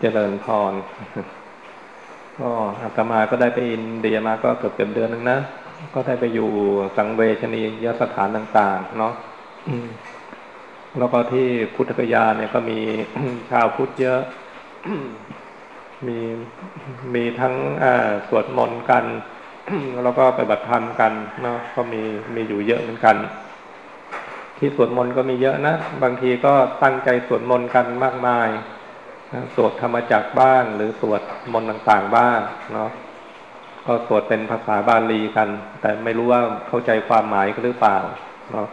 เจริญพร ก็อาตมาก็ได้ไปอินเดียมาก็เกือบเกือบเดือนนึงนะ ก็ได้ไปอยู่สังเวชนียสถานต่าง ๆ เนาะแล้วก็ที่พุทธกยาเนี่ยก็มีชาวพุทธเยอะ มีมีทั้งสวดมนต์กัน แล้วก็ไปบัตรธรรมกันเนาะก็มีมีอยู่เยอะเหมือนกัน ที่สวดมนต์ก็มีเยอะนะ บางทีก็ตั้งใจสวดมนต์กันมากมาย สวดธรรมจักบ้าง หรือสวดมนต์ต่างๆบ้างเนาะก็สวดเป็นภาษาบาลีกัน แต่ไม่รู้ว่าเข้าใจความหมายหรือเปล่าเนาะ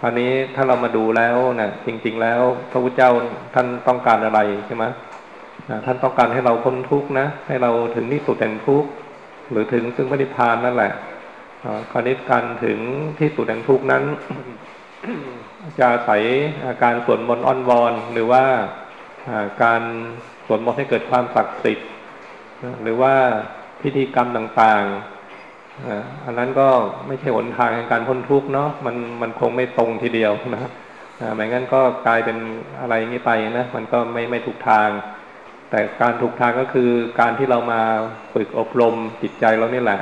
คราวนี้ถ้าเรามาดูแล้วเนะี่ยจริง ๆ แล้วพระพุทธเจ้าท่านต้องการอะไรใช่ไหมท่านต้องการให้เราพ้นทุกข์นะให้เราถึงที่สุดแห่งทุกข์หรือถึงซึ่งพระนิพพานนั่นแหละคราวนี้การถึงที่สุดแห่งทุกข์นั้น จะใส่อาการสวดมนต์อ้อนวอนหรือว่า การสวดมนต์ให้เกิดความศักดิ์สิทธิ์หรือว่าพิธีกรรมต่างๆอันนั้นก็ไม่ใช่หนทางแห่งการพ้นทุกข์เนาะมันมันคงไม่ตรงทีเดียวนะไม่งั้นก็กลายเป็นอะไรอย่างนี้ไปนะมันก็ไม่ไม่ถูกทาง แต่การถูกทางก็คือการที่เรามาฝึกอบรมจิตใจเรานี่แหละ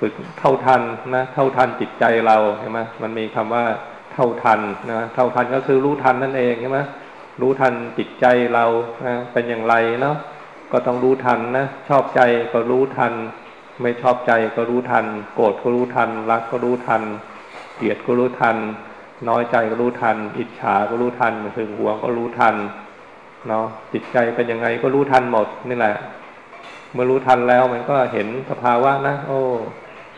ฝึกเท่าทันนะเท่าทันจิตใจเราใช่ไหมมันมีคำว่าเท่าทันนะเท่าทันก็คือรู้ทันนั่นเองใช่ไหม รู้ทันจิตใจเราเป็นอย่างไรเนาะก็ต้องรู้ทันนะชอบใจก็รู้ทัน ไม่ชอบใจก็รู้ทัน โกรธก็รู้ทัน รักก็รู้ทันเกลียดก็รู้ทัน น้อยใจก็รู้ทัน อิจฉาก็รู้ทันถึงหวงก็รู้ทันเนาะจิตใจเป็นยังไงก็รู้ทันหมดนี่แหละ เมื่อรู้ทันแล้วมันก็เห็นสภาวะนะโอ้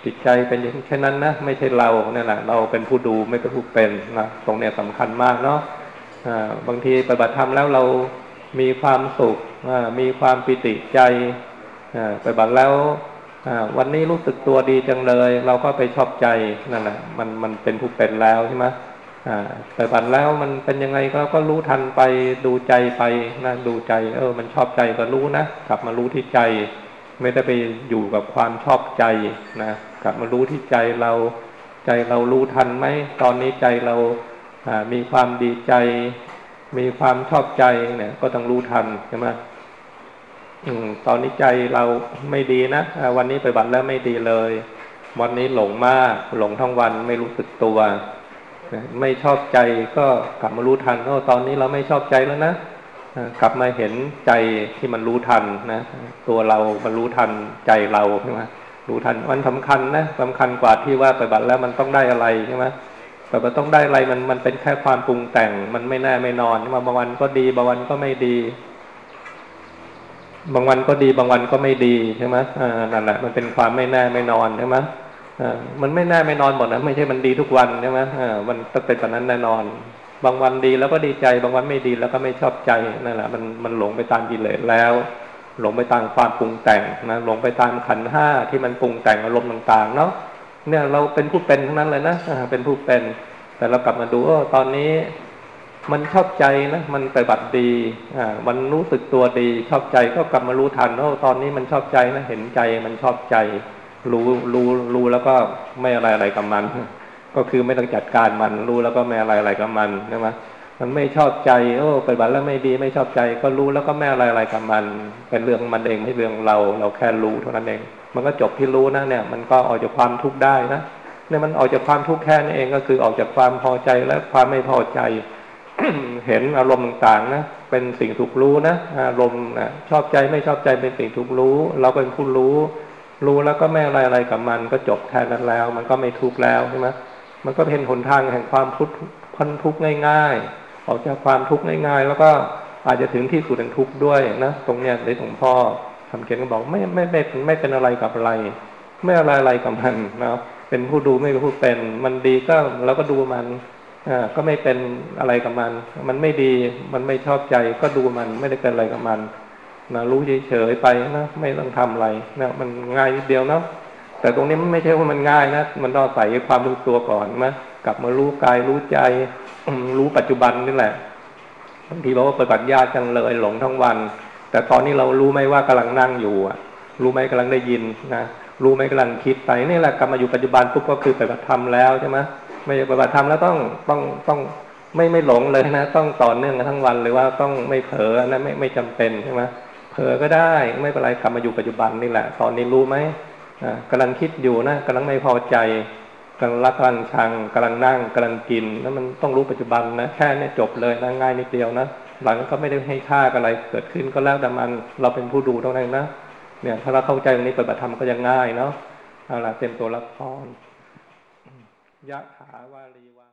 จิตใจเป็นอย่างเช่นนั้นนะไม่ใช่เราเนี่ยแหละเราเป็นผู้ดูไม่เป็นผู้เป็นนะตรงเนี้ยสำคัญมากเนาะ บางทีปฏิบัติธรรมแล้วเรามีความสุขมีความปิติใจปฏิบัติแล้ววันนี้รู้สึกตัวดีจังเลย เราก็ไปชอบใจนั่นแหละมันมันเป็นผู้เป็นแล้วใช่ไหมปฏิบัติแล้วมันเป็นยังไงก็ก็รู้ทันไปดูใจไปนะดูใจ เออ มันชอบใจก็รู้นะกลับมารู้ที่ใจ ไม่ได้ไปอยู่กับความชอบใจนะกลับมารู้ที่ใจเราใจเรารู้ทันไหมตอนนี้ใจเรา มีความดีใจ มีความชอบใจเนี่ยก็ต้องรู้ทันใช่ไหมตอนนี้ใจเราไม่ดีนะวันนี้ไปบัตรแล้วไม่ดีเลย วันนี้หลงมาก หลงทั้งวันไม่รู้สึกตัวไม่ชอบใจก็กลับมารู้ทันว่าตอนนี้เราไม่ชอบใจแล้วนะกลับมาเห็นใจที่มันรู้ทันนะตัวเรามันรู้ทันใจเราใช่ไหมรู้ทันมันสำคัญนะสำคัญกว่าที่ว่าไปบัตรแล้วมันต้องได้อะไรใช่ไหม แบบว่าต้องได้อะไรมันมันเป็นแค่ความปรุงแต่ง มันไม่แน่ไม่นอนมาบางวันก็ดี บางวันก็ไม่ดี บางวันก็ดี บางวันก็ไม่ดีใช่ไหมอ่านั่นแหละมันเป็นความไม่แน่ไม่นอนใช่ไหมอ่ามันไม่แน่ไม่นอนหมดนะไม่ใช่มันดีทุกวันใช่ไหมอ่ามันต้องเป็นแบบนั้นแน่นอน บางวันดีแล้วก็ดีใจ บางวันไม่ดีแล้วก็ไม่ชอบใจนั่นแหละมันมันหลงไปตามกิเลสแล้ว หลงไปตามความปรุงแต่งนะหลงไปตามขันห้าที่มันปรุงแต่งอารมณ์ต่างๆเนาะ เนี่ยเราเป็นผู้เป็นทั้งนั้นเลยนะเป็นผู้เป็น แต่เรากลับมาดูว่าตอนนี้มันชอบใจนะมันไปบัติดีอ่ามันรู้สึกตัวดี ชอบใจก็กลับมารู้ทันว่าตอนนี้มันชอบใจนะเห็นใจมันชอบใจ รู้รู้รู้แล้วก็ไม่อะไรอะไรกับมัน ก็คือไม่ต้องจัดการมันรู้แล้วก็ไม่อะไรอะไรกับมันใช่ไหมมันไม่ชอบใจโอ้ไปบัติแล้วไม่ดีไม่ชอบใจ ก็รู้แล้วก็ไม่อะไรอะไรกับมัน เป็นเรื่องมันเองไม่เรื่องเรา เราแค่รู้เท่านั้นเอง มันก็จบที่รู้นะเนี่ย มันก็ออกจากความทุกข์ได้นะเนี่ยมันออกจากความทุกข์แค่นี้เองก็คือออกจากความพอใจและความไม่พอใจ เห็นอารมณ์ต่างๆนะเป็นสิ่งถูกรู้นะอารมณ์นะชอบใจไม่ชอบใจเป็นสิ่งถูกรู้ เราเป็นผู้รู้ รู้แล้วก็ไม่อะไรอะไรกับมัน ก็จบแค่นั้นแล้ว มันก็ไม่ทุกข์แล้วใช่ไหมมันก็เป็นหนทางแห่งความพุทธพ้นทุกข์ง่าย ๆ ออกจากความทุกข์ง่าย ๆ แล้วก็อาจจะถึงที่สุดแห่งทุกข์ด้วยนะตรงเนี้ยในหลวงพ่อ ทำเขียนก็บอกไม่ไม่ไม่ไม่เป็นอะไรกับอะไร ไม่อะไรอะไรกับมันนะเป็นผู้ดูไม่เป็นผู้เป็น มันดีก็เราก็ดูมันอ่าก็ไม่เป็นอะไรกับมัน มันไม่ดีมันไม่ชอบใจก็ดูมันไม่ได้เป็นอะไรกับมันนะรู้เฉยๆไปนะไม่ต้องทำอะไรนะมันง่ายนิดเดียวเนาะแต่ตรงนี้มันไม่ใช่ว่ามันง่ายนะมันต้องใส่ความรู้ตัวก่อนนะกลับมารู้กายรู้ใจรู้ปัจจุบันนี่แหละบางทีเราก็ปฏิบัติยากจังเลยหลงทั้งวัน แต่ตอนนี้เรารู้ไหมว่ากำลังนั่งอยู่อะ รู้ไหมกำลังได้ยินนะรู้ไหมกำลังคิดไปนี่แหละกลับมาอยู่ปัจจุบันปุ๊บก็คือปฏิบัติธรรมแล้วใช่ไหมไม่ใช่ปฏิบัติธรรมแล้วต้องต้องต้องไม่ไม่หลงเลยนะ ต้องต่อเนื่องกันทั้งวันหรือว่าต้องไม่เผลอนะไม่ไม่จำเป็นใช่ไหมเผลอก็ได้ไม่เป็นไรกลับมาอยู่ปัจจุบันนี่แหละ ตอนนี้รู้ไหมกำลังคิดอยู่นะกำลังไม่พอใจกำลังรักกำลังชังกำลังนั่งกำลังกินแล้วมันต้องรู้ปัจจุบันนะแค่นี้จบเลยนะง่ายนิดเดียวนะ หลังก็ไม่ได้ให้ค่าอะไรเกิดขึ้นก็แล้วแต่มันเราเป็นผู้ดูตรงนั้นนะเนี่ยถ้าเราเข้าใจตรงนี้ปฏิบัติธรรมก็จะง่ายเนาะเอาละเต็มตัวรับพรยะถาวารีวา